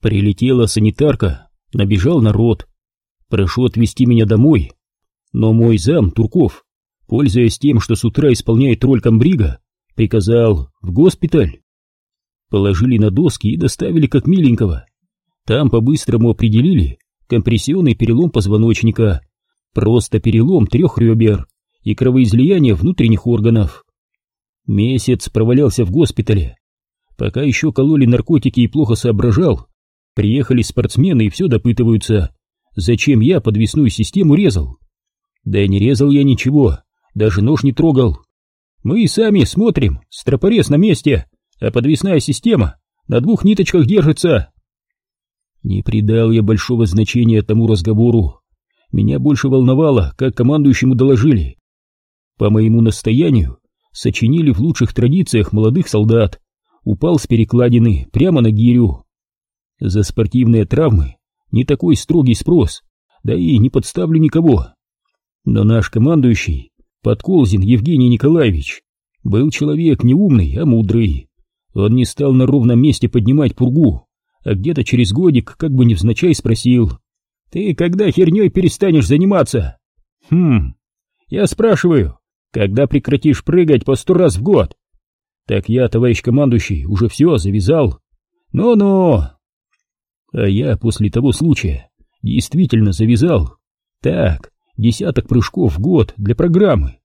Прилетела санитарка, набежал народ. Прошу отвезти меня домой. Но мой зам, Турков, пользуясь тем, что с утра исполняет роль комбрига, приказал в госпиталь. Положили на доски и доставили как миленького. Там по-быстрому определили компрессионный перелом позвоночника, просто перелом трех ребер и кровоизлияние внутренних органов. Месяц провалялся в госпитале. Пока еще кололи наркотики и плохо соображал, приехали спортсмены и все допытываются, зачем я подвесную систему резал. Да и не резал я ничего, даже нож не трогал. Мы и сами смотрим, стропорез на месте, а подвесная система на двух ниточках держится. Не придал я большого значения тому разговору. Меня больше волновало, как командующему доложили. По моему настоянию сочинили в лучших традициях молодых солдат. Упал с перекладины прямо на гирю. За спортивные травмы не такой строгий спрос, да и не подставлю никого. Но наш командующий, Подколзин Евгений Николаевич, был человек не умный, а мудрый. Он не стал на ровном месте поднимать пургу, а где-то через годик, как бы невзначай, спросил. «Ты когда херней перестанешь заниматься?» «Хм, я спрашиваю, когда прекратишь прыгать по сто раз в год?» «Так я, товарищ командующий, уже все завязал». «Ну-ну!» А я после того случая действительно завязал. Так, десяток прыжков в год для программы.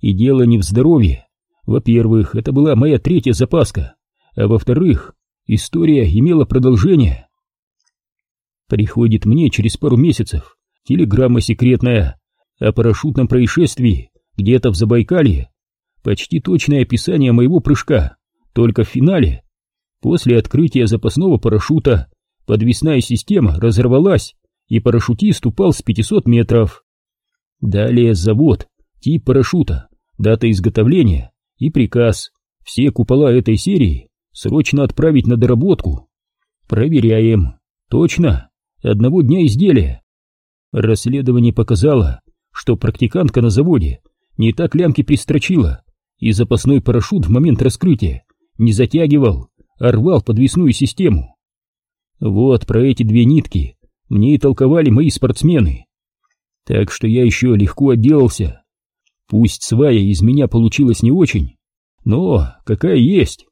И дело не в здоровье. Во-первых, это была моя третья запаска, а во-вторых, история имела продолжение. Приходит мне через пару месяцев телеграмма секретная о парашютном происшествии где-то в Забайкалье. Почти точное описание моего прыжка, только в финале. После открытия запасного парашюта подвесная система разорвалась, и парашютист упал с 500 метров. Далее завод, тип парашюта, дата изготовления и приказ все купола этой серии срочно отправить на доработку. Проверяем. Точно, одного дня изделия. Расследование показало, что практикантка на заводе не так лямки пристрочила, и запасной парашют в момент раскрытия не затягивал, а рвал подвесную систему. Вот про эти две нитки мне и толковали мои спортсмены. Так что я еще легко отделался. Пусть свая из меня получилась не очень, но какая есть.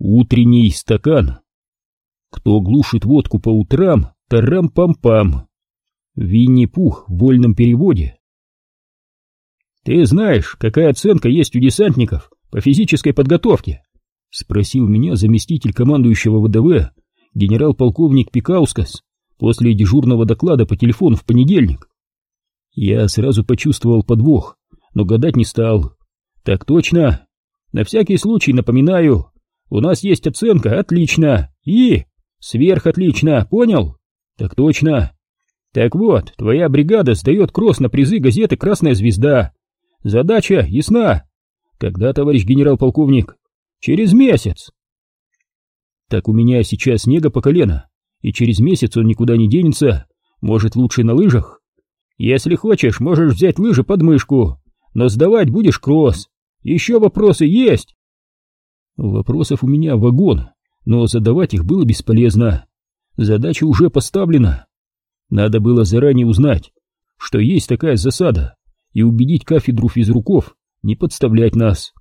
Утренний стакан. Кто глушит водку по утрам, тарам-пам-пам. Винни-Пух в вольном переводе. Ты знаешь, какая оценка есть у десантников по физической подготовке? Спросил меня заместитель командующего ВДВ генерал-полковник Пикаускас после дежурного доклада по телефону в понедельник. Я сразу почувствовал подвох, но гадать не стал. Так точно. На всякий случай напоминаю, у нас есть оценка «отлично» и «сверхотлично», понял? Так точно. Так вот, твоя бригада сдает кросс на призы газеты «Красная звезда». Задача ясна. Когда, товарищ генерал-полковник? Через месяц. Так у меня сейчас снега по колено, и через месяц он никуда не денется, может, лучше на лыжах? Если хочешь, можешь взять лыжи под мышку, но сдавать будешь кросс. Еще вопросы есть? Вопросов у меня вагон, но задавать их было бесполезно. Задача уже поставлена. Надо было заранее узнать, что есть такая засада, и убедить кафедру физруков не подставлять нас.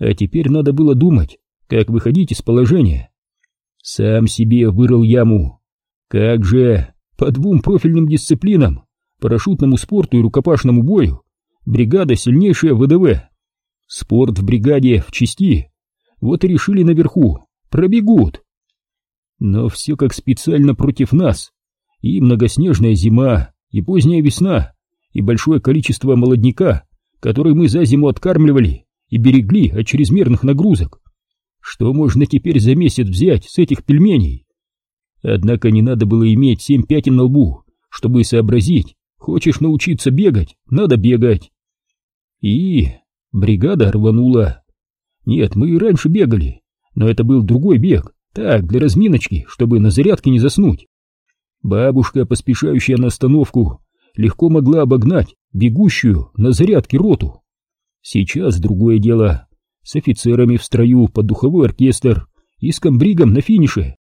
А теперь надо было думать, как выходить из положения. Сам себе вырыл яму. Как же, по двум профильным дисциплинам, парашютному спорту и рукопашному бою, бригада сильнейшая ВДВ. Спорт в бригаде в части. Вот и решили наверху, пробегут. Но все как специально против нас. И многоснежная зима, и поздняя весна, и большое количество молодняка, который мы за зиму откармливали и берегли от чрезмерных нагрузок. Что можно теперь за месяц взять с этих пельменей? Однако не надо было иметь семь пятен на лбу, чтобы сообразить, хочешь научиться бегать, надо бегать. И бригада рванула. Нет, мы и раньше бегали, но это был другой бег, так, для разминочки, чтобы на зарядке не заснуть. Бабушка, поспешающая на остановку, легко могла обогнать бегущую на зарядке роту. Сейчас другое дело. С офицерами в строю под духовой оркестр и с комбригом на финише.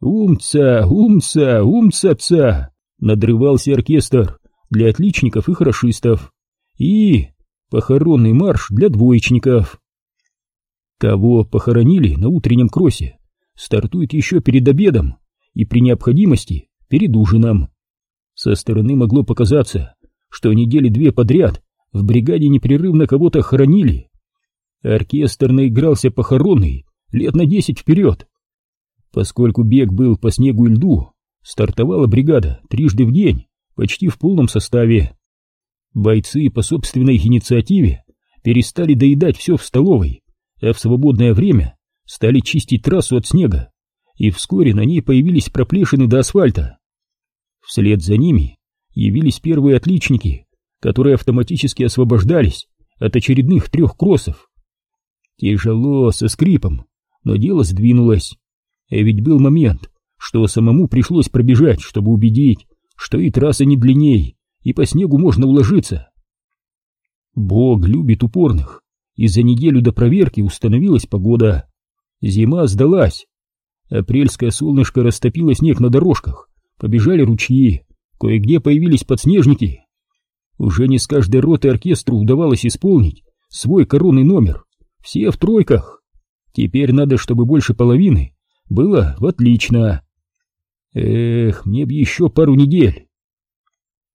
«Умца, умца, умца-ца!» — надрывался оркестр для отличников и хорошистов. И похоронный марш для двоечников. Кого похоронили на утреннем кроссе, стартует еще перед обедом и при необходимости перед ужином. Со стороны могло показаться, что недели две подряд в бригаде непрерывно кого-то хоронили. Оркестр наигрался похоронный лет на десять вперед. Поскольку бег был по снегу и льду, стартовала бригада трижды в день, почти в полном составе. Бойцы по собственной инициативе перестали доедать все в столовой, а в свободное время стали чистить трассу от снега, и вскоре на ней появились проплешины до асфальта. Вслед за ними явились первые отличники, которые автоматически освобождались от очередных трех кроссов. Тяжело, со скрипом, но дело сдвинулось. А ведь был момент, что самому пришлось пробежать, чтобы убедить, что и трасса не длинней, и по снегу можно уложиться. Бог любит упорных, и за неделю до проверки установилась погода. Зима сдалась. Апрельское солнышко растопило снег на дорожках, побежали ручьи, кое-где появились подснежники. Уже не с каждой роты оркестру удавалось исполнить свой коронный номер, все в тройках. Теперь надо, чтобы больше половины было в отлично. Эх, мне б еще пару недель.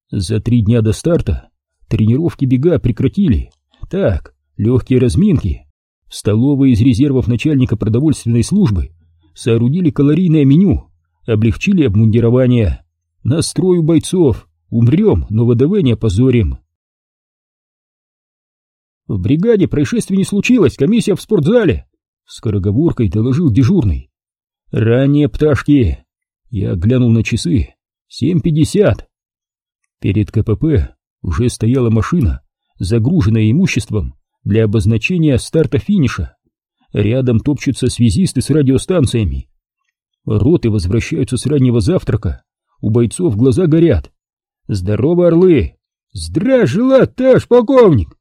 За три дня до старта тренировки бега прекратили. Так, легкие разминки. В столовой из резервов начальника продовольственной службы соорудили калорийное меню, облегчили обмундирование. Настрою бойцов, умрем, но ВДВ не опозорим. В бригаде происшествий не случилось, комиссия в спортзале. Скороговоркой доложил дежурный. Ранние пташки. Я глянул на часы. Семь пятьдесят. Перед КПП уже стояла машина, загруженная имуществом для обозначения старта-финиша. Рядом топчутся связисты с радиостанциями. Роты возвращаются с раннего завтрака. У бойцов глаза горят. «Здорово, орлы!» «Здравия товарищ полковник!»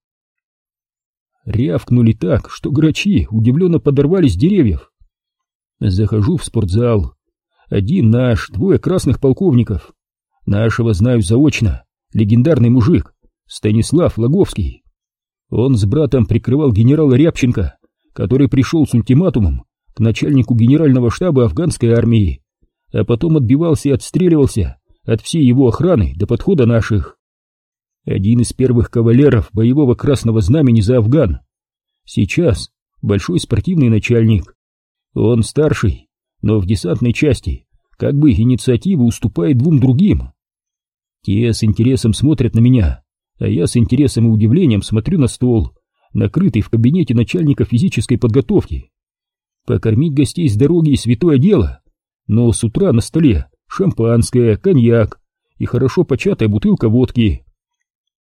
Рявкнули так, что грачи удивленно подорвались деревьев. Захожу в спортзал. Один наш, двое красных полковников. Нашего знаю заочно, легендарный мужик, Станислав Логовский. Он с братом прикрывал генерала Рябченко, который пришел с ультиматумом к начальнику генерального штаба афганской армии, а потом отбивался и отстреливался от всей его охраны до подхода наших. Один из первых кавалеров боевого красного знамени за Афган. Сейчас большой спортивный начальник. Он старший, но в десантной части как бы инициатива уступает двум другим. Те с интересом смотрят на меня, а я с интересом и удивлением смотрю на стол, накрытый в кабинете начальника физической подготовки. Покормить гостей с дороги — святое дело, но с утра на столе шампанское, коньяк и хорошо початая бутылка водки.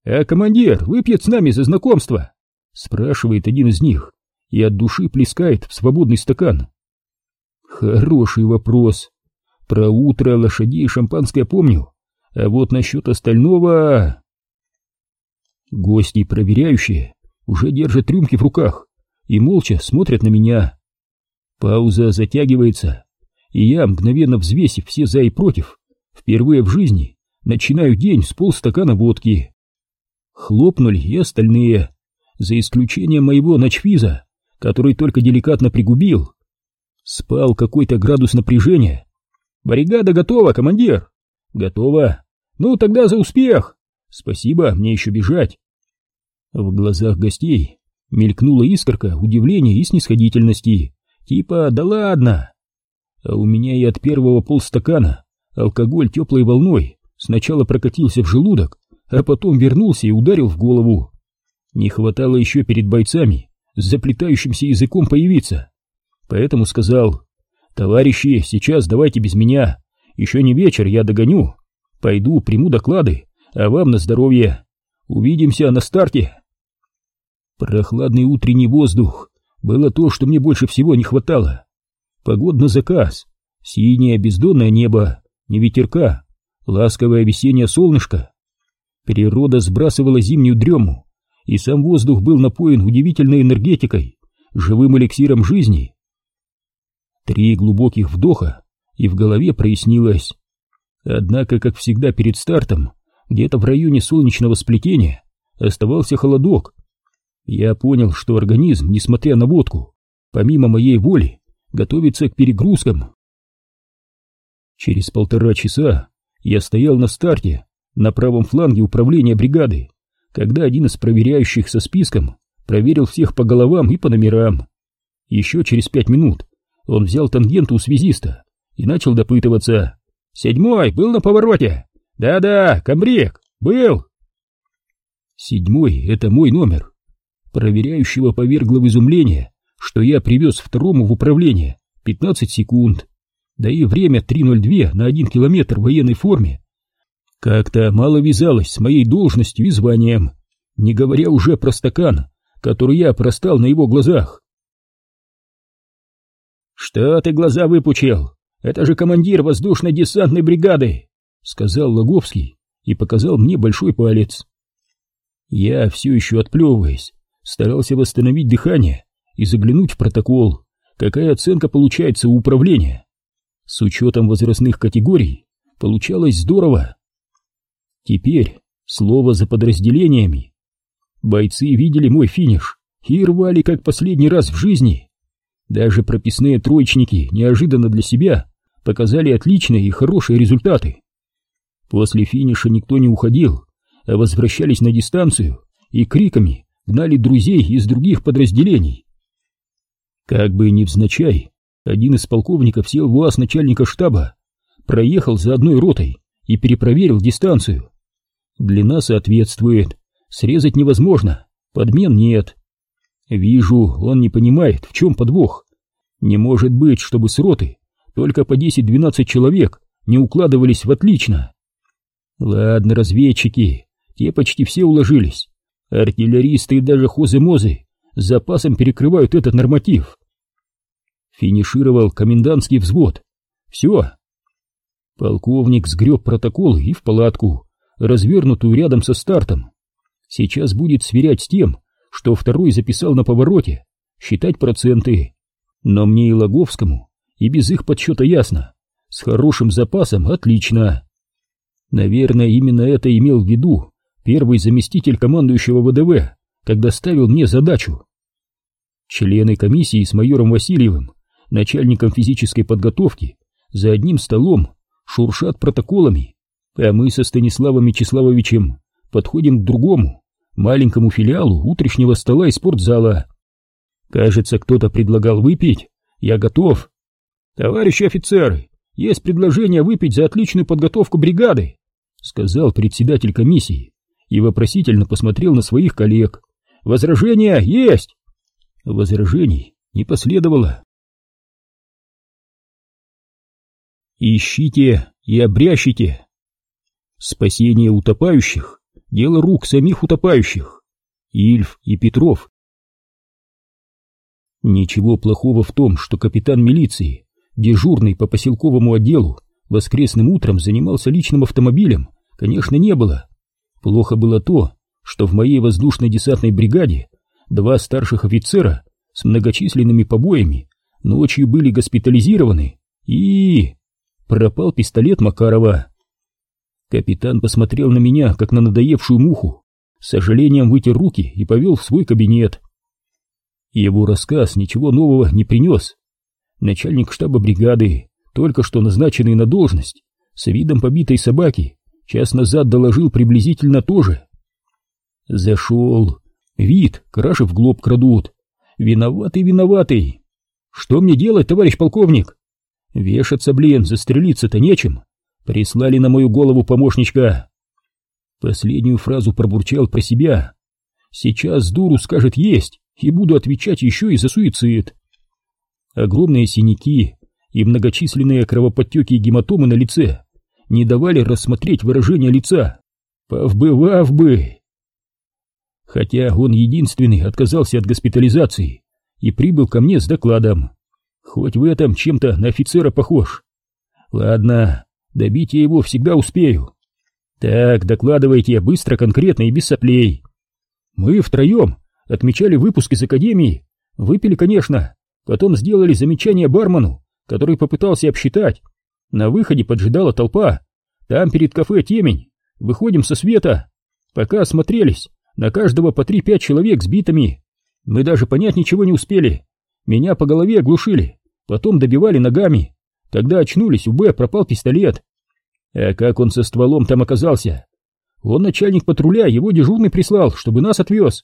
«А командир выпьет с нами за знакомство?» — спрашивает один из них и от души плескает в свободный стакан. Хороший вопрос. Про утро, лошадей и шампанское помню, а вот насчет остального... Гости, проверяющие, уже держат рюмки в руках и молча смотрят на меня. Пауза затягивается, и я, мгновенно взвесив все за и против, впервые в жизни начинаю день с полстакана водки. Хлопнули и остальные, за исключением моего ночвиза, который только деликатно пригубил. Спал какой-то градус напряжения. «Баррикада готова, командир!» «Готова!» Ну, тогда за успех! Спасибо, мне еще бежать. В глазах гостей мелькнула искорка удивления и снисходительности. Типа, да ладно. А у меня и от первого полстакана алкоголь теплой волной сначала прокатился в желудок, а потом вернулся и ударил в голову. Не хватало еще перед бойцами с заплетающимся языком появиться. Поэтому сказал, товарищи, сейчас давайте без меня, еще не вечер, я догоню. Пойду, приму доклады, а вам на здоровье. Увидимся на старте. Прохладный утренний воздух было то, что мне больше всего не хватало. Погодный заказ, синее бездонное небо, не ветерка, ласковое весеннее солнышко. Природа сбрасывала зимнюю дрему, и сам воздух был напоен удивительной энергетикой, живым эликсиром жизни. Три глубоких вдоха, и в голове прояснилось. Однако, как всегда перед стартом, где-то в районе солнечного сплетения оставался холодок. Я понял, что организм, несмотря на водку, помимо моей воли, готовится к перегрузкам. Через полтора часа я стоял на старте, на правом фланге управления бригады, когда один из проверяющих со списком проверил всех по головам и по номерам. Еще через пять минут он взял тангенту у связиста и начал допытываться. «Седьмой был на повороте?» «Да-да, комбриг, был!» Седьмой — это мой номер. Проверяющего повергло в изумление, что я привез второму в управление 15 секунд, да и время 3.02 на один километр в военной форме как-то мало вязалось с моей должностью и званием, не говоря уже про стакан, который я простал на его глазах. «Что ты глаза выпучил? Это же командир воздушно-десантной бригады!» — сказал Логовский и показал мне большой палец. Я, все еще отплевываясь, старался восстановить дыхание и заглянуть в протокол, какая оценка получается у управления. С учетом возрастных категорий получалось здорово. Теперь слово за подразделениями. Бойцы видели мой финиш и рвали как последний раз в жизни. Даже прописные троечники неожиданно для себя показали отличные и хорошие результаты. После финиша никто не уходил, а возвращались на дистанцию и криками гнали друзей из других подразделений. Как бы невзначай, один из полковников сел в УАЗ начальника штаба, проехал за одной ротой и перепроверил дистанцию. Длина соответствует, срезать невозможно, подмен нет. Вижу, он не понимает, в чем подвох. Не может быть, чтобы с роты только по 10-12 человек не укладывались в отлично. Ладно, разведчики, те почти все уложились. Артиллеристы и даже хозы-мозы запасом перекрывают этот норматив. Финишировал комендантский взвод. Все. Полковник сгреб протоколы и в палатку, развернутую рядом со стартом. Сейчас будет сверять с тем, что второй записал на повороте, считать проценты. Но мне и Логовскому, и без их подсчета ясно. С хорошим запасом отлично. Наверное, именно это имел в виду первый заместитель командующего ВДВ, когда ставил мне задачу. Члены комиссии с майором Васильевым, начальником физической подготовки, за одним столом шуршат протоколами а мы со Станиславом Вячеславовичем подходим к другому, маленькому филиалу утреннего стола и спортзала. Кажется, кто-то предлагал выпить. Я готов. Товарищи офицеры, есть предложение выпить за отличную подготовку бригады, сказал председатель комиссии и вопросительно посмотрел на своих коллег. Возражения есть. Возражений не последовало. Ищите и обрящите. Спасение утопающих — дело рук самих утопающих. Ильф и Петров. Ничего плохого в том, что капитан милиции, дежурный по поселковому отделу, воскресным утром занимался личным автомобилем, конечно, не было. Плохо было то, что в моей воздушной десантной бригаде два старших офицера с многочисленными побоями ночью были госпитализированы и... пропал пистолет Макарова. Капитан посмотрел на меня, как на надоевшую муху, с сожалением вытер руки и повел в свой кабинет. Его рассказ ничего нового не принес. Начальник штаба бригады, только что назначенный на должность, с видом побитой собаки, час назад доложил приблизительно то же. Зашел. Вид, краши в глоб крадут. Виноватый, виноватый. Что мне делать, товарищ полковник? Вешаться, блин, застрелиться-то нечем. Прислали на мою голову помощничка. Последнюю фразу пробурчал про себя. Сейчас дуру скажет есть, и буду отвечать еще и за суицид. Огромные синяки и многочисленные кровоподтеки и гематомы на лице не давали рассмотреть выражение лица. Повбывав бы! Хотя он единственный отказался от госпитализации и прибыл ко мне с докладом. Хоть в этом чем-то на офицера похож. Ладно, Добить я его всегда успею. Так, докладывайте быстро, конкретно и без соплей. Мы втроем отмечали выпуск из академии. Выпили, конечно. Потом сделали замечание бармену который попытался обсчитать. На выходе поджидала толпа. Там перед кафе темень. Выходим со света. Пока осмотрелись, на каждого по три-пять человек с битами. Мы даже понять ничего не успели. Меня по голове оглушили, потом добивали ногами. Тогда очнулись, у Б пропал пистолет. А как он со стволом там оказался? Он начальник патруля, его дежурный прислал, чтобы нас отвез.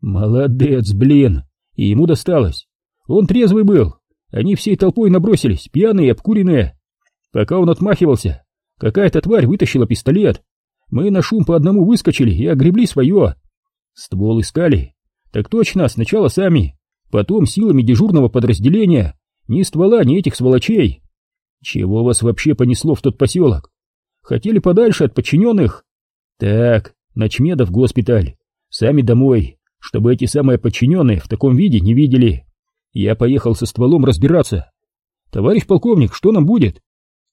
Молодец, блин, и ему досталось. Он трезвый был, они всей толпой набросились, пьяные и обкуренные. Пока он отмахивался, какая-то тварь вытащила пистолет. Мы на шум по одному выскочили и огребли свое. Ствол искали. Так точно, сначала сами, потом силами дежурного подразделения. Ни ствола, ни этих сволочей. Чего вас вообще понесло в тот поселок? Хотели подальше от подчиненных? Так, Ночмедов госпиталь. Сами домой, чтобы эти самые подчиненные в таком виде не видели. Я поехал со стволом разбираться. Товарищ полковник, что нам будет?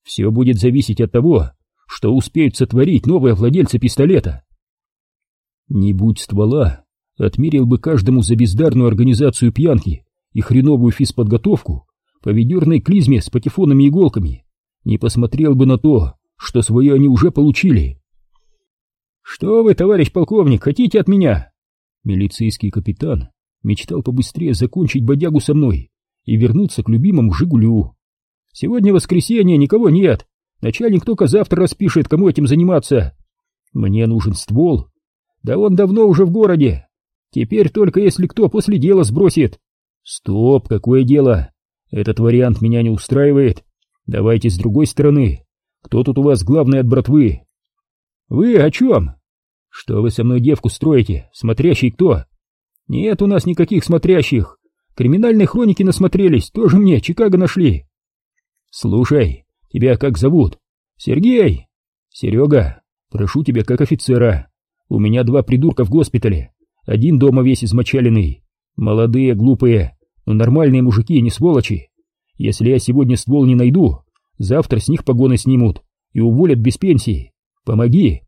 Все будет зависеть от того, что успеют сотворить новые владельцы пистолета. Не будь ствола, отмерил бы каждому за бездарную организацию пьянки и хреновую физподготовку по ведерной клизме с патефонами и иголками, не посмотрел бы на то, что свое они уже получили. «Что вы, товарищ полковник, хотите от меня?» Милицейский капитан мечтал побыстрее закончить бодягу со мной и вернуться к любимому «Жигулю». «Сегодня воскресенье, никого нет. Начальник только завтра распишет, кому этим заниматься. Мне нужен ствол. Да он давно уже в городе. Теперь только если кто после дела сбросит. Стоп, какое дело? Этот вариант меня не устраивает. Давайте с другой стороны. Кто тут у вас главный от братвы? Вы о чем? Что вы со мной девку строите? Смотрящий кто? Нет у нас никаких смотрящих. Криминальной хроники насмотрелись, тоже мне Чикаго нашли. Слушай, тебя как зовут? Сергей? Серега, прошу тебя как офицера. У меня два придурка в госпитале. Один дома весь измочаленный. Молодые, глупые, но нормальные мужики, не сволочи. Если я сегодня ствол не найду, завтра с них погоны снимут и уволят без пенсии. Помоги.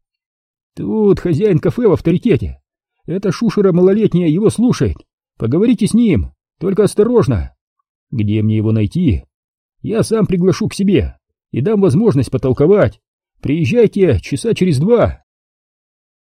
Тут хозяин кафе в авторитете. Эта шушера малолетняя его слушает. Поговорите с ним, только осторожно. Где мне его найти? Я сам приглашу к себе и дам возможность потолковать. Приезжайте часа через два.